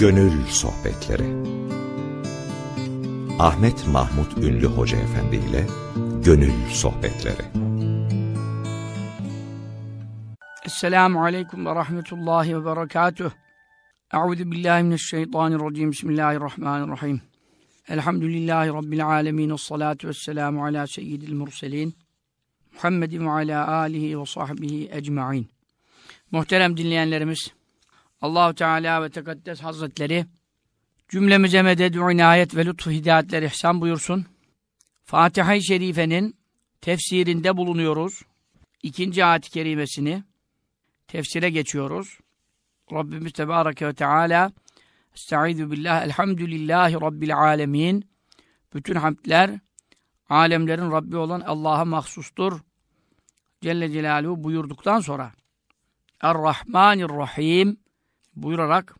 Gönül Sohbetleri Ahmet Mahmut Ünlü Hoca Efendi ile Gönül Sohbetleri Esselamu Aleyküm ve Rahmetullahi ve Berekatuh. Euzu billahi mineşşeytanirracim. Bismillahirrahmanirrahim. Elhamdülillahi Rabbil alemin. Esselatu vesselamu ala seyyidil murselin. Muhammedin ve ala alihi ve sahbihi ecma'in. Muhterem dinleyenlerimiz, Allahu Teala ve Tekaddes Hazretleri cümlemize medet inayet ve lütfu hidayetler ihsan buyursun. Fatiha-i Şerife'nin tefsirinde bulunuyoruz. İkinci ayet-i kerimesini tefsire geçiyoruz. Rabbimiz Tebareke ve Teala Estaizu billah elhamdülillahi rabbil alemin bütün hamdler alemlerin Rabbi olan Allah'a mahsustur. Celle Celaluhu buyurduktan sonra Er-Rahmanir-Rahim buyurarak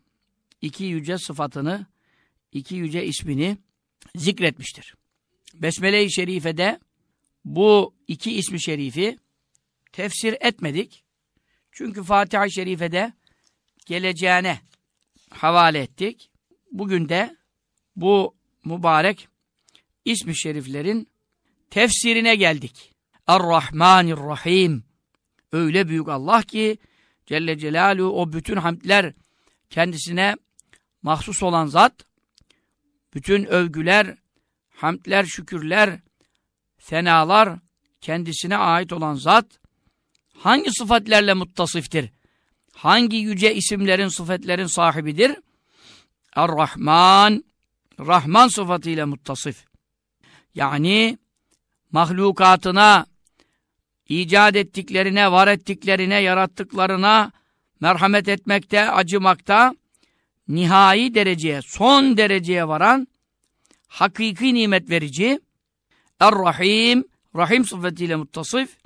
iki yüce sıfatını, iki yüce ismini zikretmiştir. Besmele-i Şerife'de bu iki ismi şerifi tefsir etmedik. Çünkü Fatiha-i Şerife'de geleceğine havale ettik. Bugün de bu mübarek ismi şeriflerin tefsirine geldik. Er-Rahmanir-Rahim. Öyle büyük Allah ki Celle Celaluhu o bütün hamdler kendisine mahsus olan zat, bütün övgüler, hamdler, şükürler, fenalar kendisine ait olan zat, hangi sıfatlerle muttasiftir? Hangi yüce isimlerin, sıfatlerin sahibidir? Er-Rahman, Rahman sıfatıyla muttasif. Yani mahlukatına, icat ettiklerine, var ettiklerine, yarattıklarına merhamet etmekte, acımakta, nihai dereceye, son dereceye varan, hakiki nimet verici, Er-Rahim, Rahim sıfatıyla muttasif,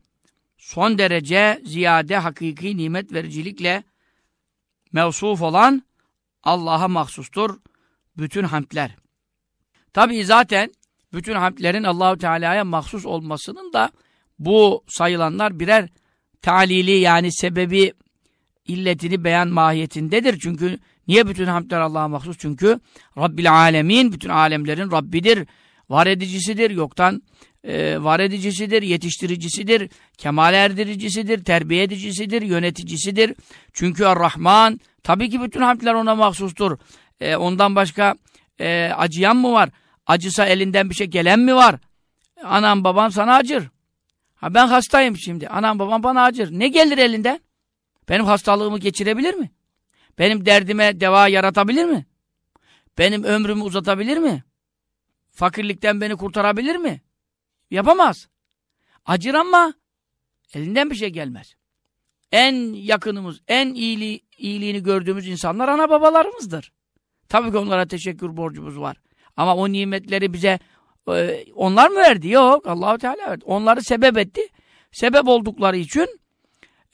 son derece ziyade hakiki nimet vericilikle mevsuf olan Allah'a mahsustur bütün hamdler. Tabii zaten bütün hamdlerin Allahu Teala'ya mahsus olmasının da bu sayılanlar birer talili yani sebebi illetini beyan mahiyetindedir. Çünkü niye bütün hamdler Allah'a mahsus? Çünkü Rabbil Alemin bütün alemlerin Rabbidir, var edicisidir, yoktan e, var edicisidir, yetiştiricisidir, kemal erdiricisidir, terbiye edicisidir, yöneticisidir. Çünkü Er-Rahman, tabii ki bütün hamdler ona mahsustur. E, ondan başka e, acıyan mı var? Acısa elinden bir şey gelen mi var? Anam babam sana acır. Ha ben hastayım şimdi. Anam babam bana acır. Ne gelir elinden? Benim hastalığımı geçirebilir mi? Benim derdime deva yaratabilir mi? Benim ömrümü uzatabilir mi? Fakirlikten beni kurtarabilir mi? Yapamaz. Acır ama elinden bir şey gelmez. En yakınımız, en iyiliği, iyiliğini gördüğümüz insanlar ana babalarımızdır. Tabii ki onlara teşekkür borcumuz var. Ama o nimetleri bize e, onlar mı verdi? Yok. Allahu Teala verdi. Onları sebep etti. Sebep oldukları için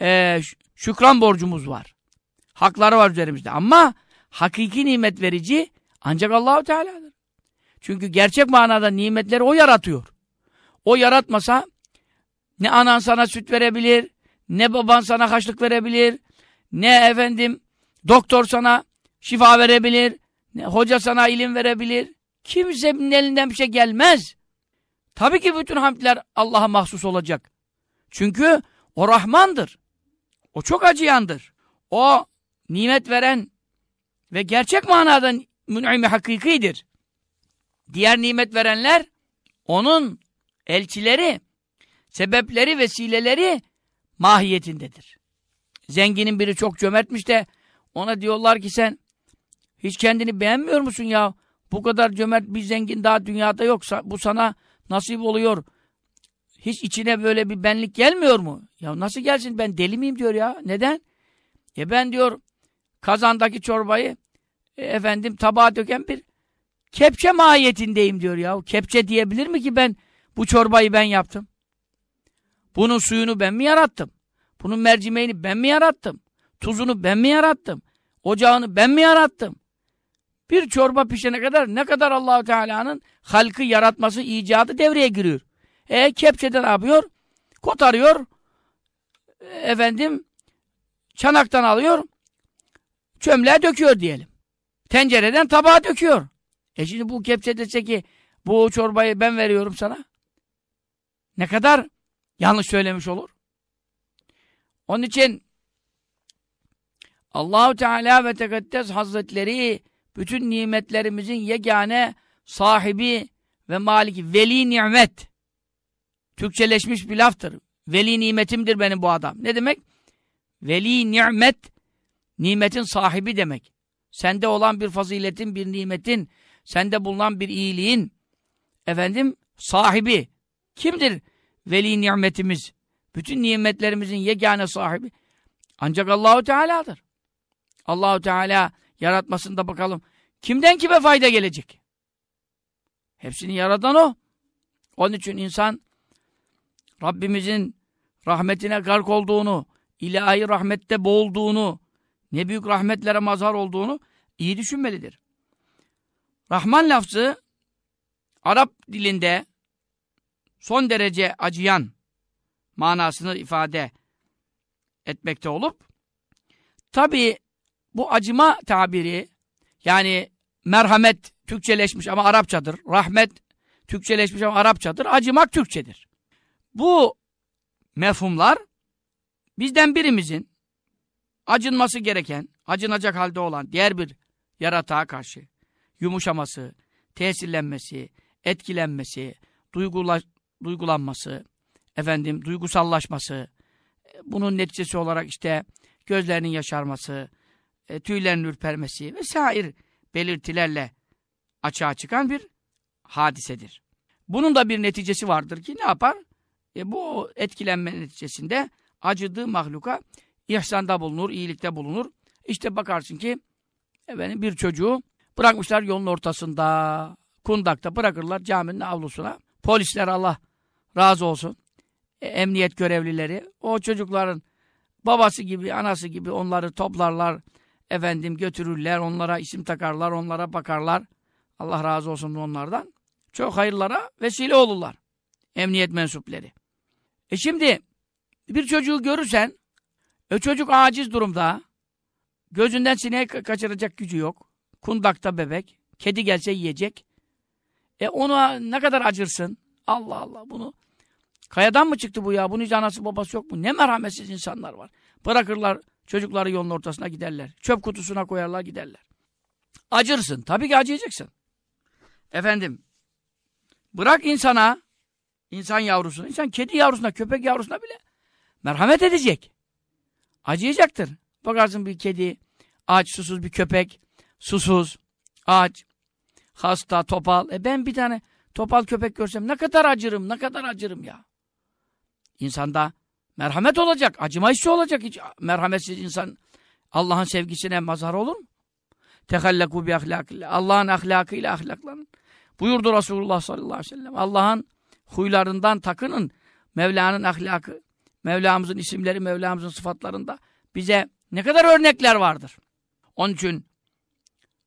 e, şükran borcumuz var. Hakları var üzerimizde. Ama hakiki nimet verici ancak Allahu Teala'dır. Çünkü gerçek manada nimetleri o yaratıyor. O yaratmasa ne anan sana süt verebilir, ne baban sana haçlık verebilir, ne efendim doktor sana şifa verebilir, ne hoca sana ilim verebilir. Kimsenin elinden bir şey gelmez. Tabii ki bütün hamdler Allah'a mahsus olacak. Çünkü o Rahmandır. O çok acıyandır. O nimet veren ve gerçek manada mün'imi hakikidir. Diğer nimet verenler onun elçileri, sebepleri, vesileleri mahiyetindedir. Zenginin biri çok cömertmiş de ona diyorlar ki sen hiç kendini beğenmiyor musun ya? Bu kadar cömert bir zengin daha dünyada yoksa bu sana nasip oluyor. Hiç içine böyle bir benlik gelmiyor mu? Ya nasıl gelsin ben deli miyim diyor ya. Neden? E ben diyor kazandaki çorbayı e, efendim tabağa döken bir kepçe mahiyetindeyim diyor ya. Kepçe diyebilir mi ki ben bu çorbayı ben yaptım? Bunun suyunu ben mi yarattım? Bunun mercimeğini ben mi yarattım? Tuzunu ben mi yarattım? Ocağını ben mi yarattım? Bir çorba pişene kadar ne kadar Allahu Teala'nın halkı yaratması, icadı devreye giriyor. E kepçede ne yapıyor? Kotarıyor. Efendim çanaktan alıyor. Çömleğe döküyor diyelim. tencereden tabağa döküyor. E şimdi bu kepçe dese ki bu çorbayı ben veriyorum sana. Ne kadar yanlış söylemiş olur. Onun için Allahu Teala ve Tekaddes Hazretleri bütün nimetlerimizin yegane sahibi ve maliki veli nimet. Türkçeleşmiş bir laftır. Veli nimetimdir benim bu adam. Ne demek? Veli nimet nimetin sahibi demek. Sende olan bir faziletin, bir nimetin, sende bulunan bir iyiliğin efendim sahibi. Kimdir veli nimetimiz? Bütün nimetlerimizin yegane sahibi ancak Allahu Teala'dır. Allahu Teala yaratmasında bakalım kimden kime fayda gelecek? Hepsini yaratan o. Onun için insan Rabbimizin rahmetine gark olduğunu, ilahi rahmette boğulduğunu, ne büyük rahmetlere mazhar olduğunu iyi düşünmelidir. Rahman lafzı Arap dilinde son derece acıyan manasını ifade etmekte olup tabi bu acıma tabiri yani merhamet Türkçeleşmiş ama Arapçadır. Rahmet Türkçeleşmiş ama Arapçadır. Acımak Türkçedir. Bu mefhumlar bizden birimizin acınması gereken, acınacak halde olan diğer bir yaratığa karşı yumuşaması, tesirlenmesi, etkilenmesi, duygula, duygulanması, efendim duygusallaşması, bunun neticesi olarak işte gözlerinin yaşarması, e, tüylerin ürpermesi vesaire belirtilerle açığa çıkan bir hadisedir. Bunun da bir neticesi vardır ki ne yapar? E, bu etkilenme neticesinde acıdığı mahluka ihsanda bulunur, iyilikte bulunur. İşte bakarsın ki efendim, bir çocuğu bırakmışlar yolun ortasında, kundakta bırakırlar caminin avlusuna. Polisler Allah razı olsun. E, emniyet görevlileri o çocukların babası gibi, anası gibi onları toplarlar, efendim götürürler, onlara isim takarlar, onlara bakarlar. Allah razı olsun onlardan. Çok hayırlara vesile olurlar. Emniyet mensupları. E şimdi bir çocuğu görürsen o çocuk aciz durumda gözünden sineği kaçıracak gücü yok. Kundakta bebek. Kedi gelse yiyecek. E ona ne kadar acırsın? Allah Allah bunu. Kayadan mı çıktı bu ya? Bunun hiç anası babası yok mu? Ne merhametsiz insanlar var. Bırakırlar çocukları yolun ortasına giderler. Çöp kutusuna koyarlar giderler. Acırsın. Tabii ki acıyacaksın. Efendim bırak insana insan yavrusuna, insan kedi yavrusuna, köpek yavrusuna bile merhamet edecek. Acıyacaktır. Bakarsın bir kedi, aç, susuz bir köpek, susuz, aç, hasta, topal. E ben bir tane topal köpek görsem ne kadar acırım, ne kadar acırım ya. İnsanda merhamet olacak, acıma hissi olacak. Hiç merhametsiz insan Allah'ın sevgisine mazhar olur mu? Tehallaku bi ahlakillah. Allah'ın ahlakıyla ahlaklanın. Buyurdu Resulullah sallallahu aleyhi ve sellem. Allah'ın huylarından takının. Mevla'nın ahlakı, Mevlamızın isimleri, Mevlamızın sıfatlarında bize ne kadar örnekler vardır. Onun için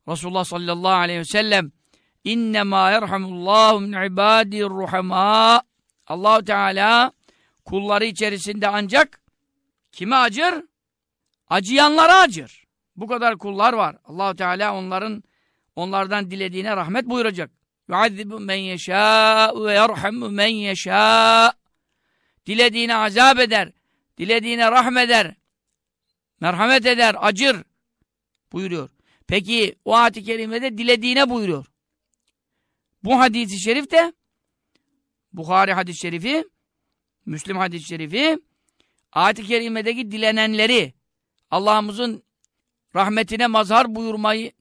Resulullah sallallahu aleyhi ve sellem İnnemâ yerhamullahu min ibâdir ruhamâ Allahu Teala kulları içerisinde ancak kime acır? Acıyanlara acır. Bu kadar kullar var. Allahu Teala onların onlardan dilediğine rahmet buyuracak. Yuazzibu men yeşâ ve yerhamu men yeşâ. Dilediğine azap eder. Dilediğine rahmeder. Merhamet eder, acır buyuruyor. Peki o ayet-i kerimede dilediğine buyuruyor. Bu hadisi şerif de Bukhari hadis-i şerifi, Müslim hadis-i şerifi ayet-i kerimedeki dilenenleri Allah'ımızın rahmetine mazhar buyurmayı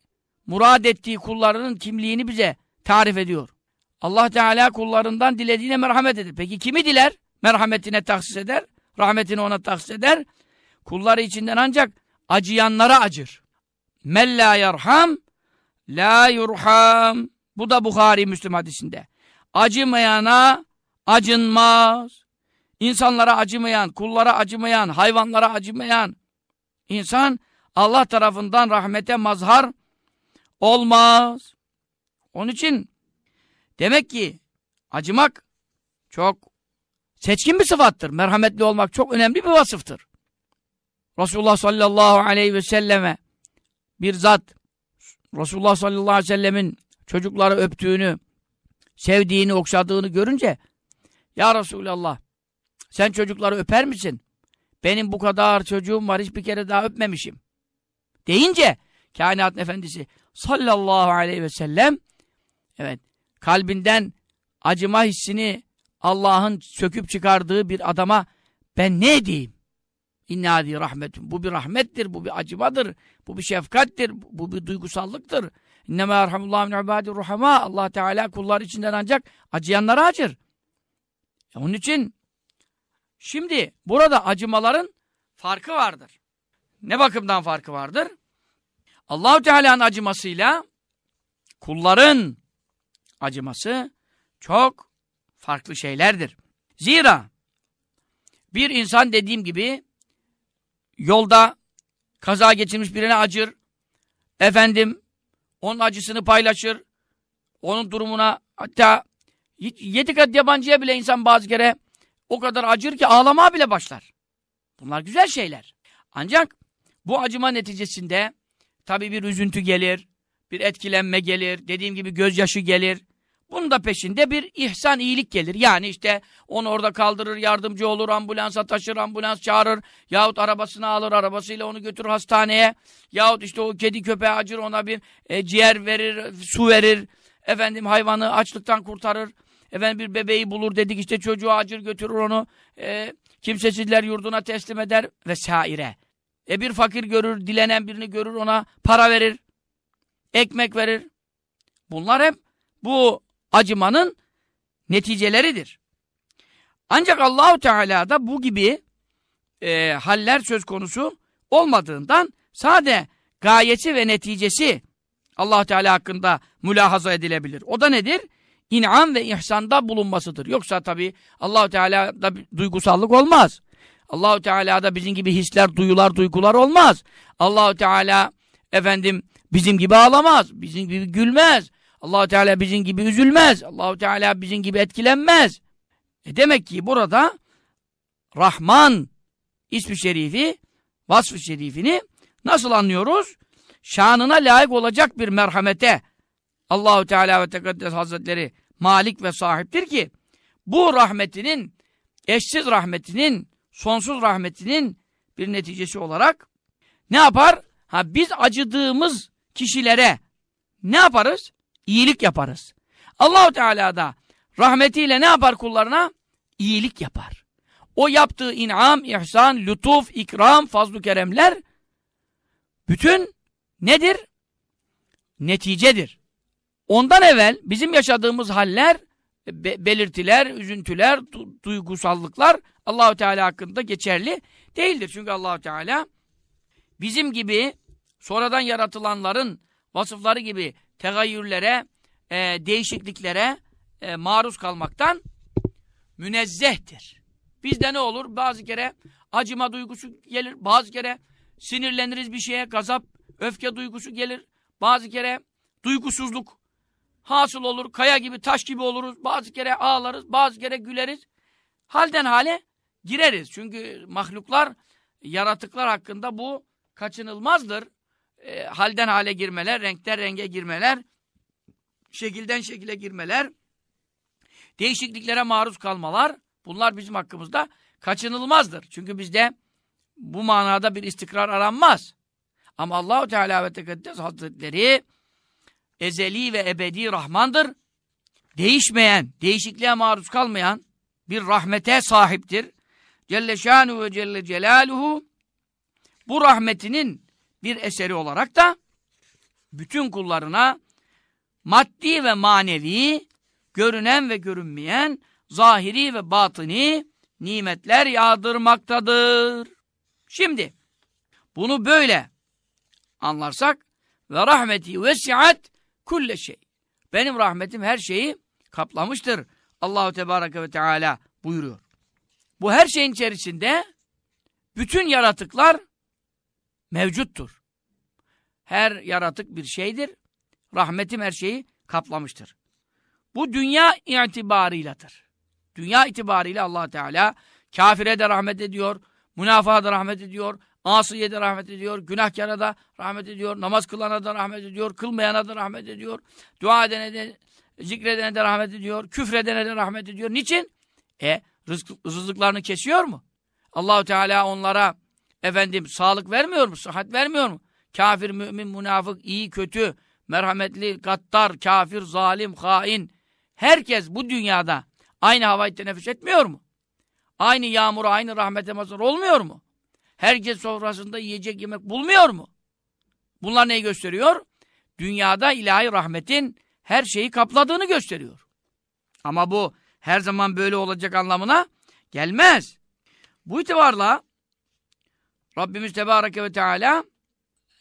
murad ettiği kullarının kimliğini bize tarif ediyor. Allah Teala kullarından dilediğine merhamet eder. Peki kimi diler? Merhametine tahsis eder. Rahmetini ona tahsis eder. Kulları içinden ancak acıyanlara acır. Men la yerham la yurham. Bu da Bukhari Müslüm hadisinde. Acımayana acınmaz. İnsanlara acımayan, kullara acımayan, hayvanlara acımayan insan Allah tarafından rahmete mazhar olmaz. Onun için demek ki acımak çok seçkin bir sıfattır. Merhametli olmak çok önemli bir vasıftır. Resulullah sallallahu aleyhi ve selleme bir zat Resulullah sallallahu aleyhi ve sellemin çocukları öptüğünü, sevdiğini, okşadığını görünce Ya Resulallah sen çocukları öper misin? Benim bu kadar çocuğum var hiçbir kere daha öpmemişim. Deyince kainat efendisi sallallahu aleyhi ve sellem evet kalbinden acıma hissini Allah'ın söküp çıkardığı bir adama ben ne diyeyim? İnne hadi rahmetun. Bu bir rahmettir, bu bir acımadır, bu bir şefkattir, bu bir duygusallıktır. İnnemâ erhamullahu min ibâdir ruhamâ. Allah Teala kullar içinden ancak acıyanlara acır. E onun için şimdi burada acımaların farkı vardır. Ne bakımdan farkı vardır? Allahu Teala'nın acımasıyla kulların acıması çok farklı şeylerdir. Zira bir insan dediğim gibi yolda kaza geçirmiş birine acır, efendim onun acısını paylaşır, onun durumuna hatta yedi kat yabancıya bile insan bazı kere o kadar acır ki ağlamaya bile başlar. Bunlar güzel şeyler. Ancak bu acıma neticesinde tabii bir üzüntü gelir, bir etkilenme gelir, dediğim gibi gözyaşı gelir. Bunun da peşinde bir ihsan, iyilik gelir. Yani işte onu orada kaldırır, yardımcı olur, ambulansa taşır, ambulans çağırır. Yahut arabasını alır, arabasıyla onu götürür hastaneye. Yahut işte o kedi köpeğe acır, ona bir e, ciğer verir, su verir. Efendim hayvanı açlıktan kurtarır. Efendim bir bebeği bulur dedik işte çocuğu acır götürür onu. E, kimsesizler yurduna teslim eder vesaire. E bir fakir görür, dilenen birini görür ona para verir. Ekmek verir. Bunlar hep bu acımanın neticeleridir. Ancak Allahu Teala'da bu gibi e, haller söz konusu olmadığından sade gayesi ve neticesi allah Teala hakkında mülahaza edilebilir. O da nedir? İn'am ve ihsanda bulunmasıdır. Yoksa tabi Allahu Teala'da duygusallık olmaz. Allahu Teala'da bizim gibi hisler, duyular, duygular olmaz. Allahu Teala efendim bizim gibi ağlamaz, bizim gibi gülmez. Allahu Teala bizim gibi üzülmez. Allahu Teala bizim gibi etkilenmez. E demek ki burada Rahman ismi şerifi, vasfı şerifini nasıl anlıyoruz? Şanına layık olacak bir merhamete Allahu Teala ve Tekaddes Hazretleri malik ve sahiptir ki bu rahmetinin eşsiz rahmetinin sonsuz rahmetinin bir neticesi olarak ne yapar? Ha biz acıdığımız kişilere ne yaparız? İyilik yaparız. Allahu Teala da rahmetiyle ne yapar kullarına? İyilik yapar. O yaptığı inam, ihsan, lütuf, ikram, fazlu keremler bütün nedir? Neticedir. Ondan evvel bizim yaşadığımız haller, be belirtiler, üzüntüler, du duygusallıklar Allahu Teala hakkında geçerli değildir. Çünkü Allahu Teala bizim gibi sonradan yaratılanların vasıfları gibi tegayyürlere, e, değişikliklere e, maruz kalmaktan münezzehtir. Bizde ne olur? Bazı kere acıma duygusu gelir, bazı kere sinirleniriz bir şeye, gazap, öfke duygusu gelir, bazı kere duygusuzluk hasıl olur, kaya gibi, taş gibi oluruz, bazı kere ağlarız, bazı kere güleriz. Halden hale gireriz. Çünkü mahluklar, yaratıklar hakkında bu kaçınılmazdır. E, halden hale girmeler, renkten renge girmeler, şekilden şekile girmeler, değişikliklere maruz kalmalar, bunlar bizim hakkımızda kaçınılmazdır. Çünkü bizde bu manada bir istikrar aranmaz. Ama Allahu Teala ve Tekaddes Hazretleri ezeli ve ebedi Rahmandır. Değişmeyen, değişikliğe maruz kalmayan bir rahmete sahiptir. Celle şanuhu ve celle celaluhu bu rahmetinin bir eseri olarak da bütün kullarına maddi ve manevi, görünen ve görünmeyen, zahiri ve batini nimetler yağdırmaktadır. Şimdi bunu böyle anlarsak ve rahmeti vesiat kulle şey. Benim rahmetim her şeyi kaplamıştır. Allahu Tebareke ve Teala buyuruyor. Bu her şeyin içerisinde bütün yaratıklar mevcuttur. Her yaratık bir şeydir. Rahmetim her şeyi kaplamıştır. Bu dünya itibarıyladır. Dünya itibariyle allah Teala kafire de rahmet ediyor, münafığa da rahmet ediyor, Asiye de rahmet ediyor, günahkara da rahmet ediyor, namaz kılana da rahmet ediyor, kılmayana da rahmet ediyor, dua edene de, zikredene de rahmet ediyor, küfredene de rahmet ediyor. Niçin? E, rızk, rızıklarını kesiyor mu? Allahu Teala onlara efendim sağlık vermiyor mu? Sıhhat vermiyor mu? Kafir, mümin, münafık, iyi, kötü, merhametli, gaddar, kafir, zalim, hain. Herkes bu dünyada aynı havayı teneffüs etmiyor mu? Aynı yağmura, aynı rahmete mazhar olmuyor mu? Herkes sofrasında yiyecek yemek bulmuyor mu? Bunlar neyi gösteriyor? Dünyada ilahi rahmetin her şeyi kapladığını gösteriyor. Ama bu her zaman böyle olacak anlamına gelmez. Bu itibarla Rabbimiz Tebareke ve Teala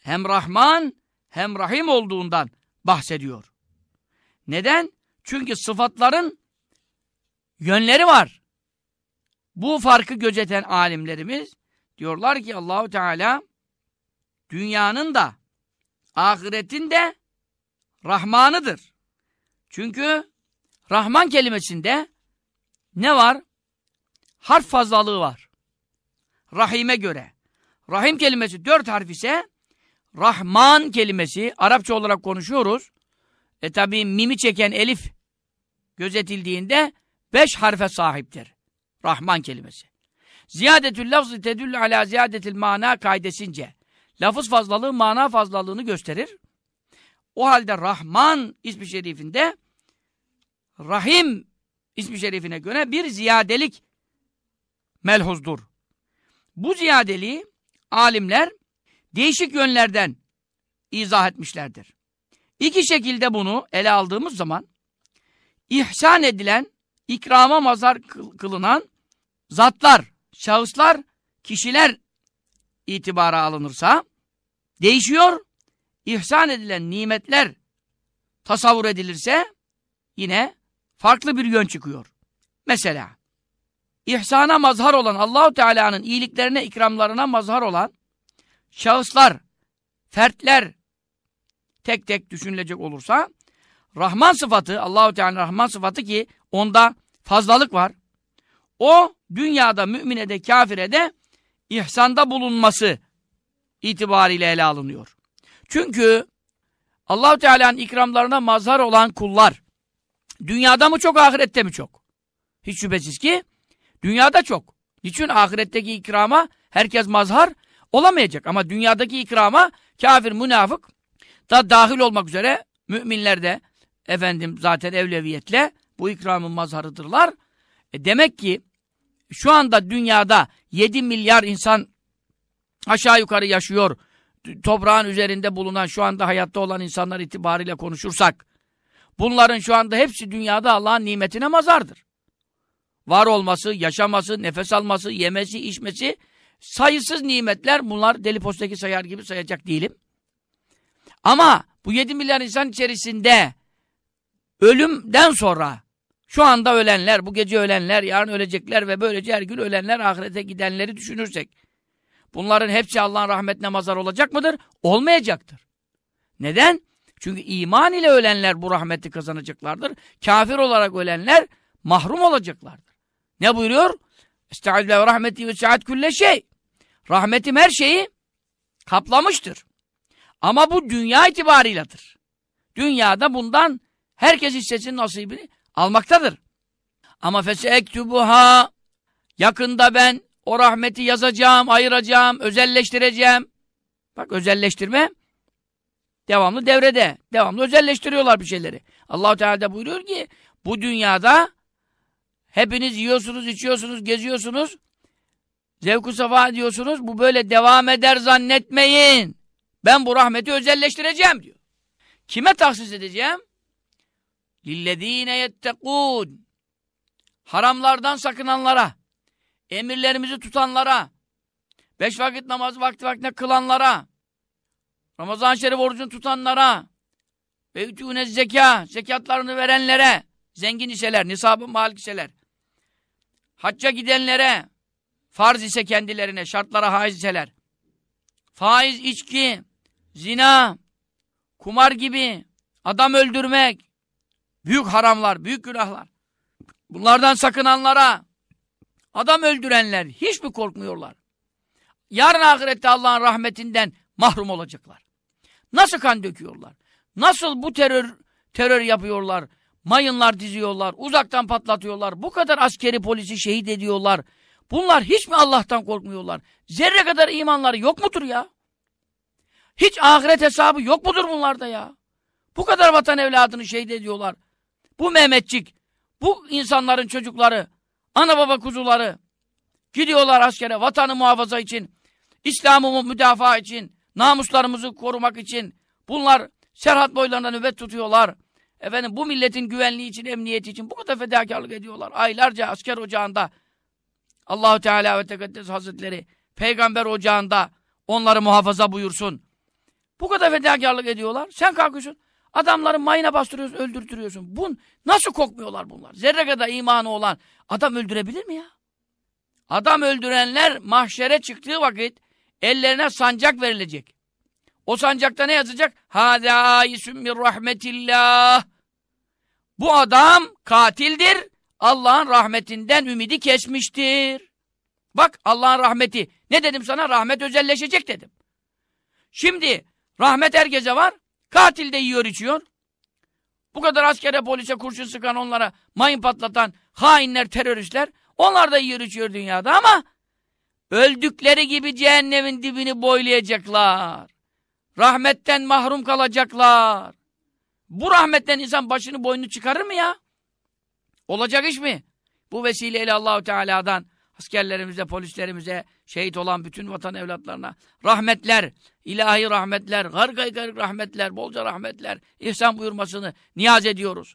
hem Rahman hem Rahim olduğundan bahsediyor. Neden? Çünkü sıfatların yönleri var. Bu farkı gözeten alimlerimiz diyorlar ki Allahu Teala dünyanın da ahiretin de Rahmanıdır. Çünkü Rahman kelimesinde ne var? Harf fazlalığı var. Rahime göre. Rahim kelimesi dört harf ise Rahman kelimesi Arapça olarak konuşuyoruz. E tabi mimi çeken elif gözetildiğinde beş harfe sahiptir. Rahman kelimesi. Ziyadetül lafzı tedüllü ala ziyadetil mana kaidesince. Lafız fazlalığı mana fazlalığını gösterir. O halde Rahman ismi şerifinde Rahim ismi şerifine göre bir ziyadelik melhuzdur. Bu ziyadeliği alimler değişik yönlerden izah etmişlerdir. İki şekilde bunu ele aldığımız zaman ihsan edilen, ikrama mazhar kılınan zatlar, şahıslar, kişiler itibara alınırsa değişiyor. İhsan edilen nimetler tasavvur edilirse yine farklı bir yön çıkıyor. Mesela ihsana mazhar olan Allahu Teala'nın iyiliklerine, ikramlarına mazhar olan şahıslar, fertler tek tek düşünülecek olursa Rahman sıfatı, Allahu Teala Rahman sıfatı ki onda fazlalık var. O dünyada mümine de kafire de ihsanda bulunması itibariyle ele alınıyor. Çünkü Allahu Teala'nın ikramlarına mazhar olan kullar dünyada mı çok ahirette mi çok? Hiç şüphesiz ki dünyada çok. Niçin ahiretteki ikrama herkes mazhar olamayacak ama dünyadaki ikrama kafir, münafık da dahil olmak üzere müminler de efendim zaten evleviyetle bu ikramın mazharıdırlar. E demek ki şu anda dünyada 7 milyar insan aşağı yukarı yaşıyor. Toprağın üzerinde bulunan şu anda hayatta olan insanlar itibariyle konuşursak bunların şu anda hepsi dünyada Allah'ın nimetine mazardır. Var olması, yaşaması, nefes alması, yemesi, içmesi sayısız nimetler bunlar deli postaki sayar gibi sayacak değilim. Ama bu 7 milyar insan içerisinde ölümden sonra şu anda ölenler, bu gece ölenler, yarın ölecekler ve böylece her gün ölenler, ahirete gidenleri düşünürsek bunların hepsi Allah'ın rahmetine mazar olacak mıdır? Olmayacaktır. Neden? Çünkü iman ile ölenler bu rahmeti kazanacaklardır. Kafir olarak ölenler mahrum olacaklardır. Ne buyuruyor? Estaizu ve rahmeti ve saat külle şey. Rahmetim her şeyi kaplamıştır. Ama bu dünya itibarıyladır. Dünyada bundan herkes hissesinin nasibini almaktadır. Ama fesektubuha yakında ben o rahmeti yazacağım, ayıracağım, özelleştireceğim. Bak özelleştirme devamlı devrede. Devamlı özelleştiriyorlar bir şeyleri. Allahu Teala da buyuruyor ki bu dünyada Hepiniz yiyorsunuz, içiyorsunuz, geziyorsunuz. Zevku safa diyorsunuz. Bu böyle devam eder zannetmeyin. Ben bu rahmeti özelleştireceğim diyor. Kime tahsis edeceğim? Lillezine yettekûn. Haramlardan sakınanlara, emirlerimizi tutanlara, beş vakit namazı vakti vaktine kılanlara, Ramazan-ı Şerif orucunu tutanlara, ve ütûne zeka, zekatlarını verenlere, zengin iseler, nisabı malik iseler, hacca gidenlere, farz ise kendilerine, şartlara haiz iseler, faiz, içki, zina, kumar gibi, adam öldürmek, büyük haramlar, büyük günahlar. Bunlardan sakınanlara, adam öldürenler hiç mi korkmuyorlar? yarın ahirette Allah'ın rahmetinden mahrum olacaklar. Nasıl kan döküyorlar? Nasıl bu terör terör yapıyorlar? Mayınlar diziyorlar, uzaktan patlatıyorlar. Bu kadar askeri polisi şehit ediyorlar. Bunlar hiç mi Allah'tan korkmuyorlar? Zerre kadar imanları yok mudur ya? Hiç ahiret hesabı yok mudur bunlarda ya? Bu kadar vatan evladını şehit ediyorlar. Bu Mehmetçik, bu insanların çocukları, ana baba kuzuları gidiyorlar askere vatanı muhafaza için, İslam'ımı müdafaa için, namuslarımızı korumak için. Bunlar serhat boylarında nöbet tutuyorlar. Efendim bu milletin güvenliği için, emniyeti için bu kadar fedakarlık ediyorlar. Aylarca asker ocağında Allahu Teala ve Tekaddes Hazretleri peygamber ocağında onları muhafaza buyursun. Bu kadar fedakarlık ediyorlar. Sen kalkıyorsun. Adamları mayına bastırıyorsun, öldürtüyorsun. Bun nasıl kokmuyorlar bunlar? Zerre kadar imanı olan adam öldürebilir mi ya? Adam öldürenler mahşere çıktığı vakit ellerine sancak verilecek. O sancakta ne yazacak? Hâdâ isüm min rahmetillah. Bu adam katildir. Allah'ın rahmetinden ümidi kesmiştir. Bak Allah'ın rahmeti. Ne dedim sana? Rahmet özelleşecek dedim. Şimdi rahmet herkese var. Katil de yiyor içiyor. Bu kadar askere, polise kurşun sıkan onlara mayın patlatan hainler, teröristler onlar da yiyor içiyor dünyada ama öldükleri gibi cehennemin dibini boylayacaklar. Rahmetten mahrum kalacaklar. Bu rahmetten insan başını boynunu çıkarır mı ya? Olacak iş mi? Bu vesileyle Allahu Teala'dan askerlerimize, polislerimize, şehit olan bütün vatan evlatlarına rahmetler, ilahi rahmetler, gargay garg rahmetler, bolca rahmetler, ihsan buyurmasını niyaz ediyoruz.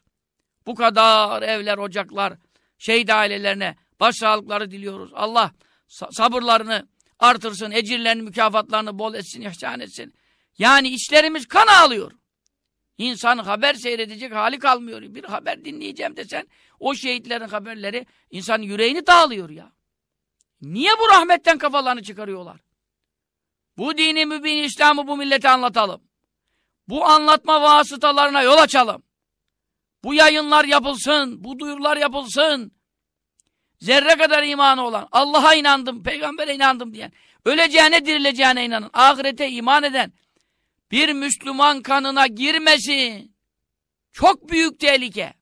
Bu kadar evler, ocaklar, şehit ailelerine başsağlıkları diliyoruz. Allah sabırlarını artırsın, ecirlerini, mükafatlarını bol etsin, ihsan etsin. Yani içlerimiz kan ağlıyor. İnsan haber seyredecek hali kalmıyor. Bir haber dinleyeceğim desen o şehitlerin haberleri insanın yüreğini dağılıyor ya. Niye bu rahmetten kafalarını çıkarıyorlar? Bu dini mübin İslam'ı bu millete anlatalım. Bu anlatma vasıtalarına yol açalım. Bu yayınlar yapılsın, bu duyurular yapılsın. Zerre kadar imanı olan, Allah'a inandım, peygambere inandım diyen, öleceğine dirileceğine inanan, ahirete iman eden, bir Müslüman kanına girmesin. Çok büyük tehlike.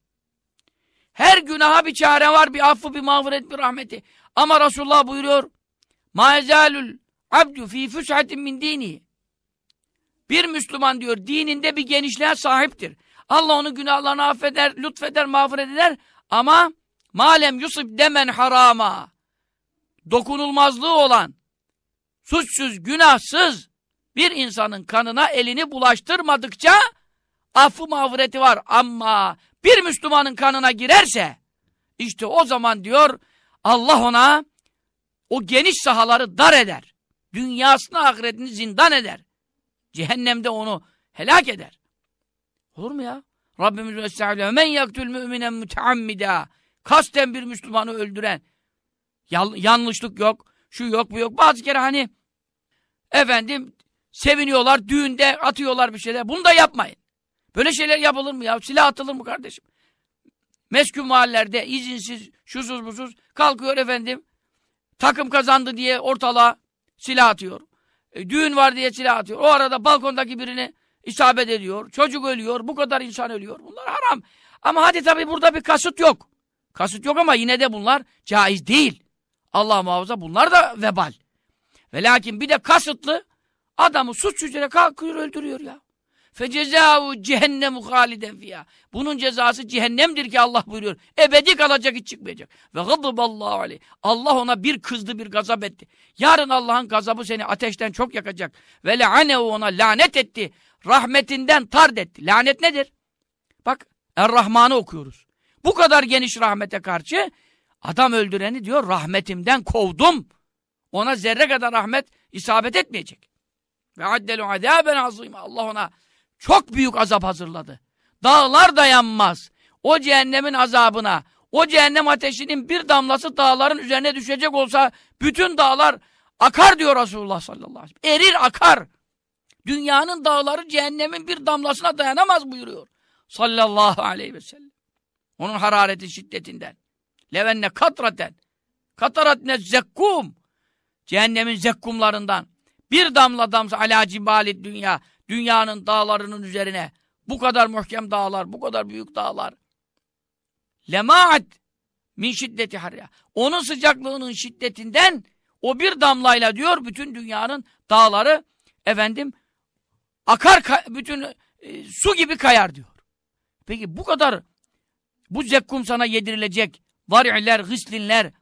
Her günaha bir çare var, bir affı, bir mağfiret, bir rahmeti. Ama Resulullah buyuruyor, مَا abdu fi füs'atin min dini. Bir Müslüman diyor, dininde bir genişliğe sahiptir. Allah onun günahlarını affeder, lütfeder, mağfiret eder. Ama malem yusib demen harama. Dokunulmazlığı olan, suçsuz, günahsız, bir insanın kanına elini bulaştırmadıkça affı mağfireti var. Ama bir Müslümanın kanına girerse işte o zaman diyor Allah ona o geniş sahaları dar eder. Dünyasını ahiretini zindan eder. Cehennemde onu helak eder. Olur mu ya? Rabbimiz Estağfirullah. Men yaktül müminen müteammida. Kasten bir Müslümanı öldüren. Yanlışlık yok. Şu yok bu yok. Bazı kere hani efendim Seviniyorlar, düğünde atıyorlar bir şeyler. Bunu da yapmayın. Böyle şeyler yapılır mı ya? Silah atılır mı kardeşim? Meskun mahallelerde izinsiz, şusuz busuz kalkıyor efendim. Takım kazandı diye ortalığa silah atıyor. E, düğün var diye silah atıyor. O arada balkondaki birini isabet ediyor. Çocuk ölüyor. Bu kadar insan ölüyor. Bunlar haram. Ama hadi tabii burada bir kasıt yok. Kasıt yok ama yine de bunlar caiz değil. Allah muhafaza bunlar da vebal. Ve lakin bir de kasıtlı Adamı suç üzere kalkıyor öldürüyor ya. Fecezavu cehennemu haliden fiyâ. Bunun cezası cehennemdir ki Allah buyuruyor. Ebedi kalacak hiç çıkmayacak. Ve gıdıballahu aleyh. Allah ona bir kızdı bir gazap etti. Yarın Allah'ın gazabı seni ateşten çok yakacak. Ve le'anehu ona lanet etti. Rahmetinden tard etti. Lanet nedir? Bak Er-Rahman'ı okuyoruz. Bu kadar geniş rahmete karşı adam öldüreni diyor rahmetimden kovdum. Ona zerre kadar rahmet isabet etmeyecek. Ve addelu azaben azime. Allah ona çok büyük azap hazırladı. Dağlar dayanmaz. O cehennemin azabına, o cehennem ateşinin bir damlası dağların üzerine düşecek olsa bütün dağlar akar diyor Resulullah sallallahu aleyhi ve sellem. Erir akar. Dünyanın dağları cehennemin bir damlasına dayanamaz buyuruyor. Sallallahu aleyhi ve sellem. Onun harareti şiddetinden. Levenne katraten. Katarat ne zekkum. cehennemin zekkumlarından bir damla damsa ala cibali dünya dünyanın dağlarının üzerine bu kadar muhkem dağlar, bu kadar büyük dağlar lemaat min şiddeti harya. Onun sıcaklığının şiddetinden o bir damlayla diyor bütün dünyanın dağları efendim akar bütün e, su gibi kayar diyor. Peki bu kadar bu zekkum sana yedirilecek vari'ler, gıslinler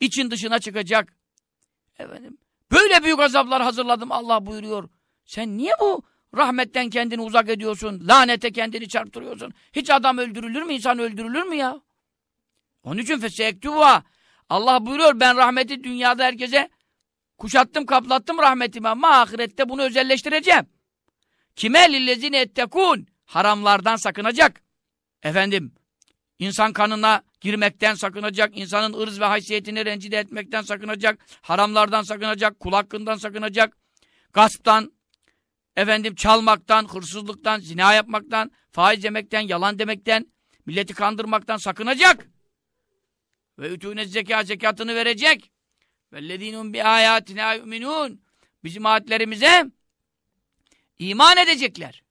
için dışına çıkacak. Efendim böyle büyük azaplar hazırladım Allah buyuruyor. Sen niye bu rahmetten kendini uzak ediyorsun? Lanete kendini çarptırıyorsun. Hiç adam öldürülür mü? insan öldürülür mü ya? Onun için fesektuva. Allah buyuruyor ben rahmeti dünyada herkese kuşattım, kaplattım rahmetimi ama ahirette bunu özelleştireceğim. Kime lillezine ettekun? Haramlardan sakınacak. Efendim, insan kanına girmekten sakınacak, insanın ırz ve haysiyetini rencide etmekten sakınacak, haramlardan sakınacak, kul hakkından sakınacak, gasptan, efendim çalmaktan, hırsızlıktan, zina yapmaktan, faiz yemekten, yalan demekten, milleti kandırmaktan sakınacak. Ve ütûne zeka zekatını verecek. Vellezînun bi âyâtinâ yu'minûn. Bizim ayetlerimize iman edecekler.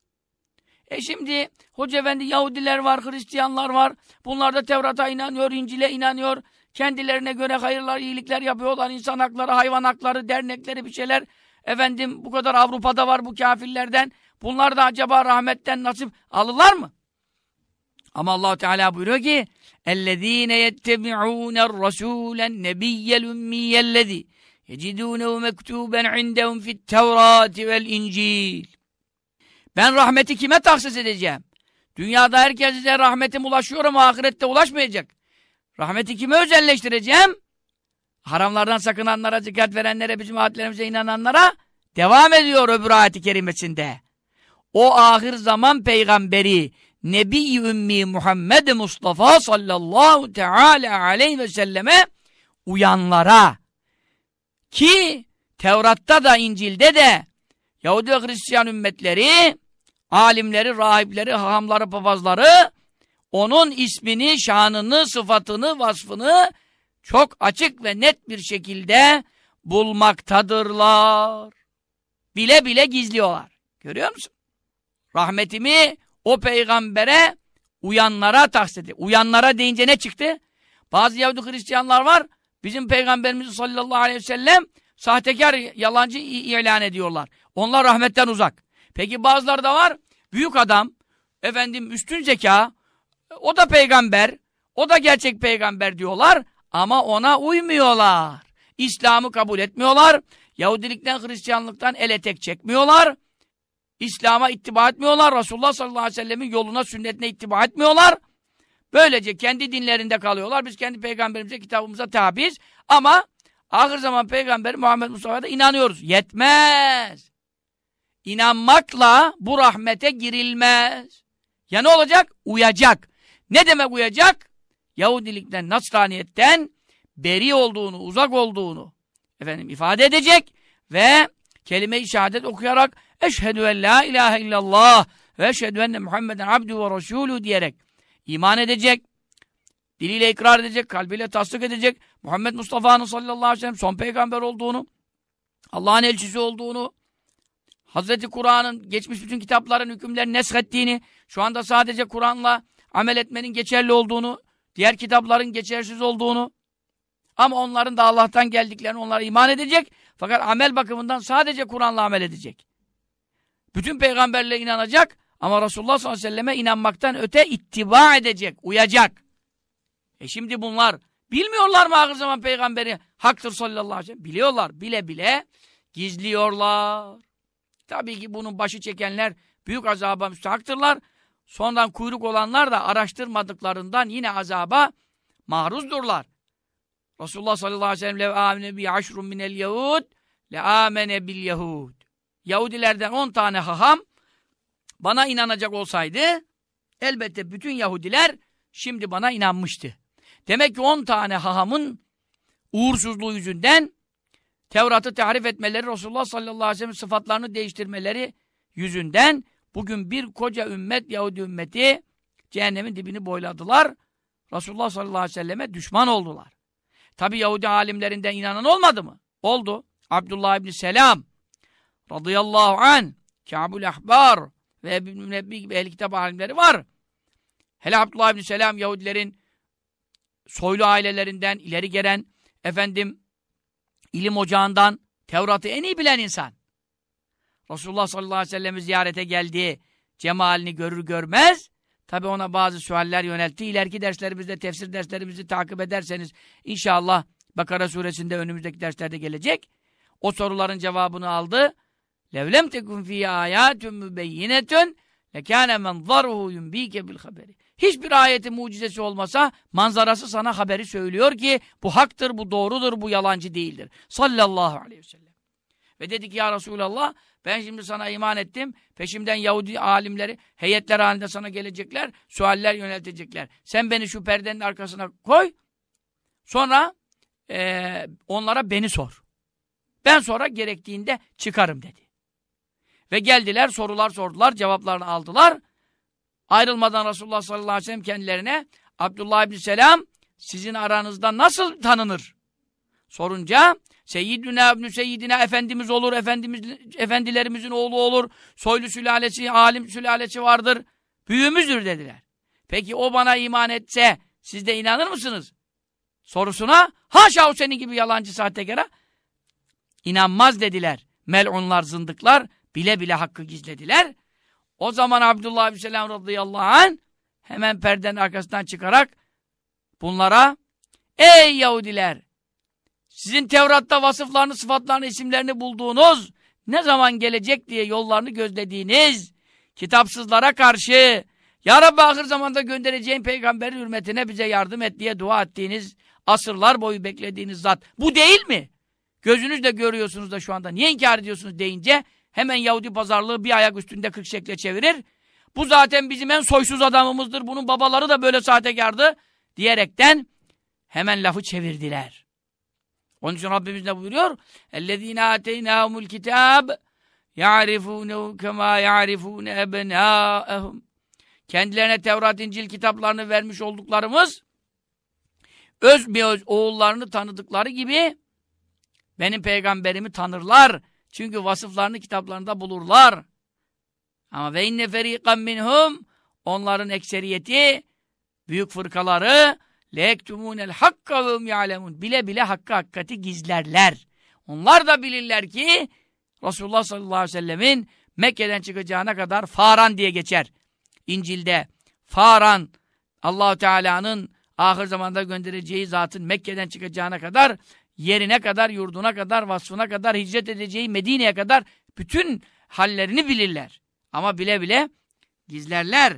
E şimdi Hoca Efendi Yahudiler var, Hristiyanlar var. Bunlar da Tevrat'a inanıyor, İncil'e inanıyor. Kendilerine göre hayırlar, iyilikler yapıyorlar. İnsan hakları, hayvan hakları, dernekleri bir şeyler. Efendim bu kadar Avrupa'da var bu kafirlerden. Bunlar da acaba rahmetten nasip alırlar mı? Ama allah Teala buyuruyor ki اَلَّذ۪ينَ يَتَّبِعُونَ الرَّسُولَ النَّبِيَّ الْاُمِّيَّ الَّذ۪ي يَجِدُونَهُ مَكْتُوبًا عِنْدَهُمْ فِي التَّوْرَاتِ وَالْاِنْجِيلِ ben rahmeti kime tahsis edeceğim? Dünyada herkese rahmetim ulaşıyor ama ahirette ulaşmayacak. Rahmeti kime özelleştireceğim? Haramlardan sakınanlara, dikkat verenlere, bizim ayetlerimize inananlara devam ediyor öbür ayeti kerimesinde. O ahir zaman peygamberi Nebi Ümmi Muhammed Mustafa sallallahu teala aleyhi ve selleme uyanlara ki Tevrat'ta da İncil'de de Yahudi ve Hristiyan ümmetleri alimleri, rahipleri, hahamları, papazları onun ismini, şanını, sıfatını, vasfını çok açık ve net bir şekilde bulmaktadırlar. Bile bile gizliyorlar. Görüyor musun? Rahmetimi o peygambere uyanlara tahsis. Uyanlara deyince ne çıktı? Bazı Yahudi Hristiyanlar var. Bizim peygamberimiz sallallahu aleyhi ve sellem sahtekar, yalancı ilan ediyorlar. Onlar rahmetten uzak. Peki bazıları da var. Büyük adam, efendim üstün zeka, o da peygamber, o da gerçek peygamber diyorlar ama ona uymuyorlar. İslam'ı kabul etmiyorlar. Yahudilikten, Hristiyanlıktan ele tek çekmiyorlar. İslam'a ittiba etmiyorlar. Resulullah sallallahu aleyhi ve sellemin yoluna, sünnetine ittiba etmiyorlar. Böylece kendi dinlerinde kalıyorlar. Biz kendi peygamberimize, kitabımıza tabiiz. Ama ahir zaman peygamberi Muhammed Mustafa'ya da inanıyoruz. Yetmez. İnanmakla bu rahmete girilmez. Ya ne olacak? Uyacak. Ne demek uyacak? Yahudilikten, Nasraniyetten beri olduğunu, uzak olduğunu efendim ifade edecek ve kelime-i şehadet okuyarak Eşhedü en la ilahe illallah ve eşhedü enne Muhammeden abdü ve resulü diyerek iman edecek, diliyle ikrar edecek, kalbiyle tasdik edecek, Muhammed Mustafa'nın sallallahu aleyhi ve sellem son peygamber olduğunu, Allah'ın elçisi olduğunu, Hazreti Kur'an'ın geçmiş bütün kitapların hükümlerini neshettiğini, şu anda sadece Kur'an'la amel etmenin geçerli olduğunu, diğer kitapların geçersiz olduğunu, ama onların da Allah'tan geldiklerini onlara iman edecek. Fakat amel bakımından sadece Kur'an'la amel edecek. Bütün peygamberlere inanacak ama Resulullah sallallahu aleyhi ve selleme inanmaktan öte ittiba edecek, uyacak. E şimdi bunlar bilmiyorlar mı ahir zaman peygamberi haktır sallallahu aleyhi ve sellem? Biliyorlar, bile bile gizliyorlar. Tabii ki bunun başı çekenler büyük azaba müstahaktırlar. Sonradan kuyruk olanlar da araştırmadıklarından yine azaba maruzdurlar. Resulullah sallallahu aleyhi ve sellem lev amine bi aşrun minel yahud le amene bil yahud. Yahudilerden 10 tane haham bana inanacak olsaydı elbette bütün Yahudiler şimdi bana inanmıştı. Demek ki 10 tane hahamın uğursuzluğu yüzünden Tevrat'ı tahrif etmeleri, Resulullah sallallahu aleyhi ve sellem sıfatlarını değiştirmeleri yüzünden bugün bir koca ümmet, Yahudi ümmeti cehennemin dibini boyladılar. Resulullah sallallahu aleyhi ve selleme düşman oldular. Tabi Yahudi alimlerinden inanan olmadı mı? Oldu. Abdullah ibn Selam radıyallahu an Kâbul Ahbar ve Ebu Münebbi gibi ehl kitap alimleri var. Hele Abdullah ibn Selam Yahudilerin soylu ailelerinden ileri gelen efendim ilim ocağından Tevrat'ı en iyi bilen insan. Resulullah sallallahu aleyhi ve sellem'i ziyarete geldi. Cemalini görür görmez. Tabi ona bazı sualler yöneltti. İleriki derslerimizde, tefsir derslerimizi takip ederseniz inşallah Bakara suresinde önümüzdeki derslerde gelecek. O soruların cevabını aldı. Levlem tekun fî âyâtun mübeyyinetun lekâne men zarruhu yumbîke bil haberi. Hiçbir ayetin mucizesi olmasa manzarası sana haberi söylüyor ki bu haktır, bu doğrudur, bu yalancı değildir. Sallallahu aleyhi ve sellem. Ve dedi ki ya Resulallah ben şimdi sana iman ettim. Peşimden Yahudi alimleri heyetler halinde sana gelecekler. Sualler yöneltecekler. Sen beni şu perdenin arkasına koy. Sonra e, onlara beni sor. Ben sonra gerektiğinde çıkarım dedi. Ve geldiler sorular sordular. Cevaplarını aldılar. Ayrılmadan Resulullah sallallahu aleyhi ve sellem kendilerine Abdullah ibn Selam sizin aranızda nasıl tanınır? Sorunca Seyyidüna ibn Seyyidina Efendimiz olur, Efendimiz, efendilerimizin oğlu olur, soylu sülalesi, alim sülalesi vardır, büyüğümüzdür dediler. Peki o bana iman etse siz de inanır mısınız? Sorusuna haşa o senin gibi yalancı sahtekara inanmaz dediler. Mel'unlar, zındıklar bile bile hakkı gizlediler. O zaman Abdullah bin Selam radıyallahu anh hemen perdenin arkasından çıkarak bunlara ey Yahudiler sizin Tevrat'ta vasıflarını, sıfatlarını, isimlerini bulduğunuz ne zaman gelecek diye yollarını gözlediğiniz kitapsızlara karşı Ya Rabbi ahir zamanda göndereceğin peygamberin hürmetine bize yardım et diye dua ettiğiniz asırlar boyu beklediğiniz zat bu değil mi? Gözünüzle görüyorsunuz da şu anda niye inkar ediyorsunuz deyince Hemen Yahudi pazarlığı bir ayak üstünde 40 şekle çevirir. Bu zaten bizim en soysuz adamımızdır. Bunun babaları da böyle sahtekardı. Diyerekten hemen lafı çevirdiler. Onun için Rabbimiz ne buyuruyor? اَلَّذ۪ينَ آتَيْنَاهُمُ الْكِتَابِ يَعْرِفُونَهُ كَمَا يَعْرِفُونَ اَبْنَاءَهُمْ Kendilerine Tevrat, İncil kitaplarını vermiş olduklarımız öz bir öz oğullarını tanıdıkları gibi benim peygamberimi tanırlar. çünkü vasıflarını kitaplarında bulurlar. Ama ve inne feriqan minhum onların ekseriyeti büyük fırkaları lektumunel hakka ve ya'lemun bile bile hakkı hakikati gizlerler. Onlar da bilirler ki Resulullah sallallahu aleyhi ve sellemin Mekke'den çıkacağına kadar Faran diye geçer. İncil'de Faran Allahu Teala'nın ahir zamanda göndereceği zatın Mekke'den çıkacağına kadar yerine kadar, yurduna kadar, vasfına kadar, hicret edeceği Medine'ye kadar bütün hallerini bilirler. Ama bile bile gizlerler.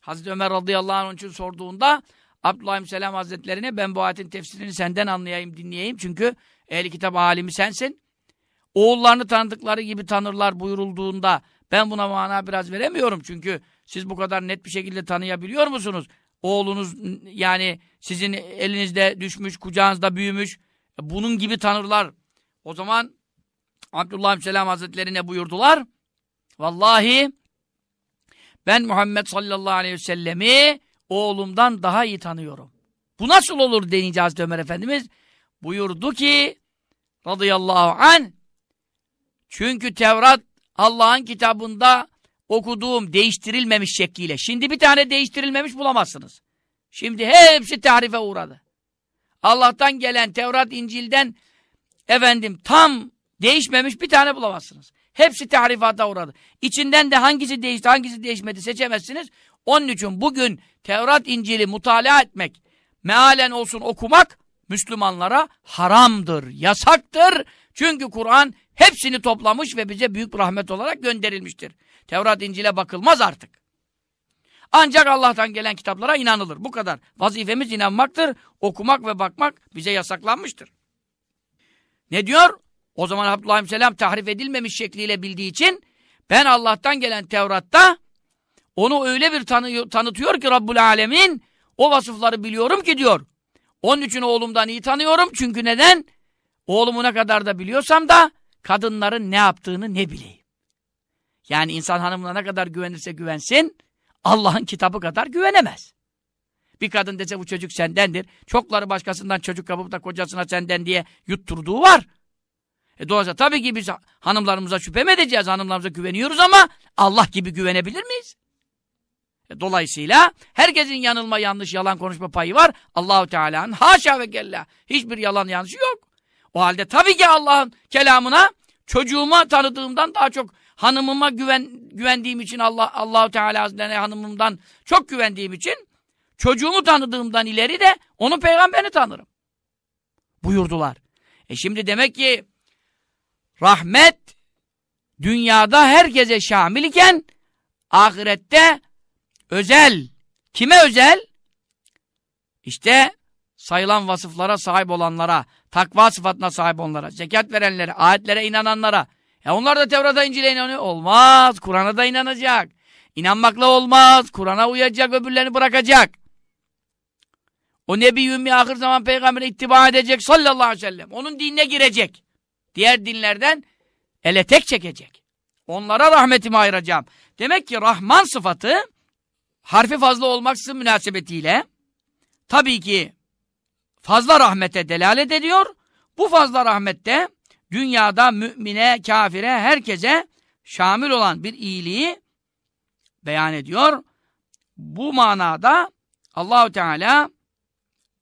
Hazreti Ömer radıyallahu anh için sorduğunda Abdullah Selam Hazretlerine ben bu ayetin tefsirini senden anlayayım, dinleyeyim. Çünkü ehli kitap alimi sensin. Oğullarını tanıdıkları gibi tanırlar buyurulduğunda ben buna mana biraz veremiyorum. Çünkü siz bu kadar net bir şekilde tanıyabiliyor musunuz? Oğlunuz yani sizin elinizde düşmüş, kucağınızda büyümüş. Bunun gibi tanırlar. O zaman Abdullah Selam Hazretleri ne buyurdular? Vallahi ben Muhammed sallallahu aleyhi ve sellemi oğlumdan daha iyi tanıyorum. Bu nasıl olur deyince Hazreti Ömer Efendimiz buyurdu ki radıyallahu an çünkü Tevrat Allah'ın kitabında okuduğum değiştirilmemiş şekliyle. Şimdi bir tane değiştirilmemiş bulamazsınız. Şimdi hepsi tahrife uğradı. Allah'tan gelen Tevrat, İncil'den efendim tam değişmemiş bir tane bulamazsınız. Hepsi tahrifata uğradı. İçinden de hangisi değişti, hangisi değişmedi seçemezsiniz. Onun için bugün Tevrat, İncil'i mutalaa etmek, mealen olsun okumak Müslümanlara haramdır, yasaktır. Çünkü Kur'an hepsini toplamış ve bize büyük rahmet olarak gönderilmiştir. Tevrat, İncil'e bakılmaz artık. Ancak Allah'tan gelen kitaplara inanılır. Bu kadar. Vazifemiz inanmaktır. Okumak ve bakmak bize yasaklanmıştır. Ne diyor? O zaman Abdullah Selam tahrif edilmemiş şekliyle bildiği için ben Allah'tan gelen Tevrat'ta onu öyle bir tanı tanıtıyor ki Rabbul Alemin o vasıfları biliyorum ki diyor. Onun için oğlumdan iyi tanıyorum. Çünkü neden? Oğlumu ne kadar da biliyorsam da kadınların ne yaptığını ne bileyim. Yani insan hanımına ne kadar güvenirse güvensin Allah'ın kitabı kadar güvenemez. Bir kadın dese bu çocuk sendendir. Çokları başkasından çocuk kapıp da kocasına senden diye yutturduğu var. E dolayısıyla tabii ki biz hanımlarımıza şüphe mi edeceğiz? Hanımlarımıza güveniyoruz ama Allah gibi güvenebilir miyiz? E dolayısıyla herkesin yanılma, yanlış, yalan konuşma payı var. Allahu Teala'nın haşa ve kella hiçbir yalan yanlışı yok. O halde tabii ki Allah'ın kelamına çocuğuma tanıdığımdan daha çok hanımıma güven güvendiğim için Allah Allahu Teala Hazretlerine hanımımdan çok güvendiğim için çocuğumu tanıdığımdan ileri de onun peygamberini tanırım. Buyurdular. E şimdi demek ki rahmet dünyada herkese şamil iken ahirette özel. Kime özel? İşte sayılan vasıflara sahip olanlara, takva sıfatına sahip olanlara, zekat verenlere, ayetlere inananlara. E onlar da Tevrat'a İncil'e inanıyor. Olmaz. Kur'an'a da inanacak. İnanmakla olmaz. Kur'an'a uyacak, öbürlerini bırakacak. O Nebi Ümmi ahir zaman peygamberine ittiba edecek sallallahu aleyhi ve sellem. Onun dinine girecek. Diğer dinlerden ele tek çekecek. Onlara rahmetimi ayıracağım. Demek ki Rahman sıfatı harfi fazla olmaksızın münasebetiyle tabii ki fazla rahmete delalet ediyor. Bu fazla rahmette dünyada mümine, kafire, herkese şamil olan bir iyiliği beyan ediyor. Bu manada Allahu Teala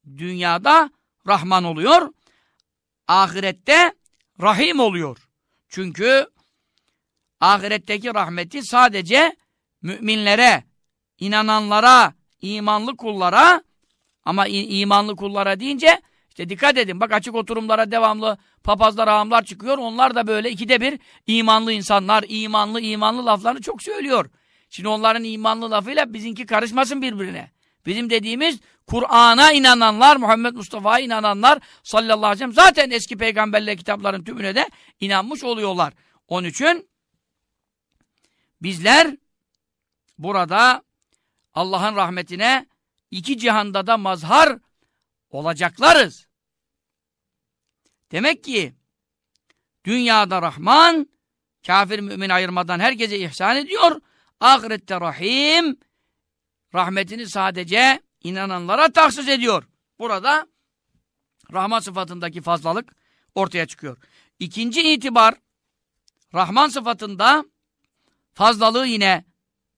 dünyada Rahman oluyor, ahirette Rahim oluyor. Çünkü ahiretteki rahmeti sadece müminlere, inananlara, imanlı kullara ama imanlı kullara deyince işte dikkat edin bak açık oturumlara devamlı papazlar, ağamlar çıkıyor. Onlar da böyle ikide bir imanlı insanlar, imanlı imanlı laflarını çok söylüyor. Şimdi onların imanlı lafıyla bizimki karışmasın birbirine. Bizim dediğimiz Kur'an'a inananlar, Muhammed Mustafa'ya inananlar sallallahu aleyhi ve sellem zaten eski peygamberler kitapların tümüne de inanmış oluyorlar. Onun için bizler burada Allah'ın rahmetine iki cihanda da mazhar olacaklarız. Demek ki dünyada Rahman, kafir mümin ayırmadan herkese ihsan ediyor. Ahirette Rahim, rahmetini sadece inananlara tahsis ediyor. Burada Rahman sıfatındaki fazlalık ortaya çıkıyor. İkinci itibar, Rahman sıfatında fazlalığı yine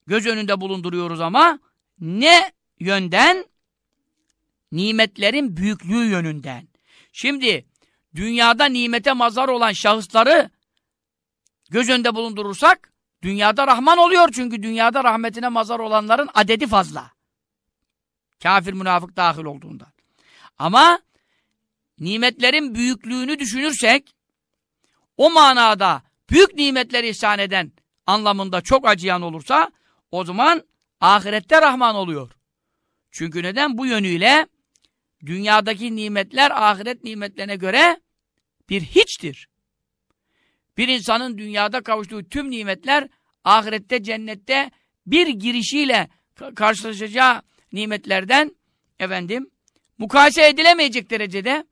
göz önünde bulunduruyoruz ama ne yönden? Nimetlerin büyüklüğü yönünden. Şimdi dünyada nimete mazhar olan şahısları göz önünde bulundurursak dünyada Rahman oluyor çünkü dünyada rahmetine mazhar olanların adedi fazla. Kafir münafık dahil olduğundan. Ama nimetlerin büyüklüğünü düşünürsek o manada büyük nimetleri ihsan eden anlamında çok acıyan olursa o zaman ahirette Rahman oluyor. Çünkü neden? Bu yönüyle dünyadaki nimetler ahiret nimetlerine göre bir hiçtir. Bir insanın dünyada kavuştuğu tüm nimetler ahirette cennette bir girişiyle karşılaşacağı nimetlerden efendim mukayese edilemeyecek derecede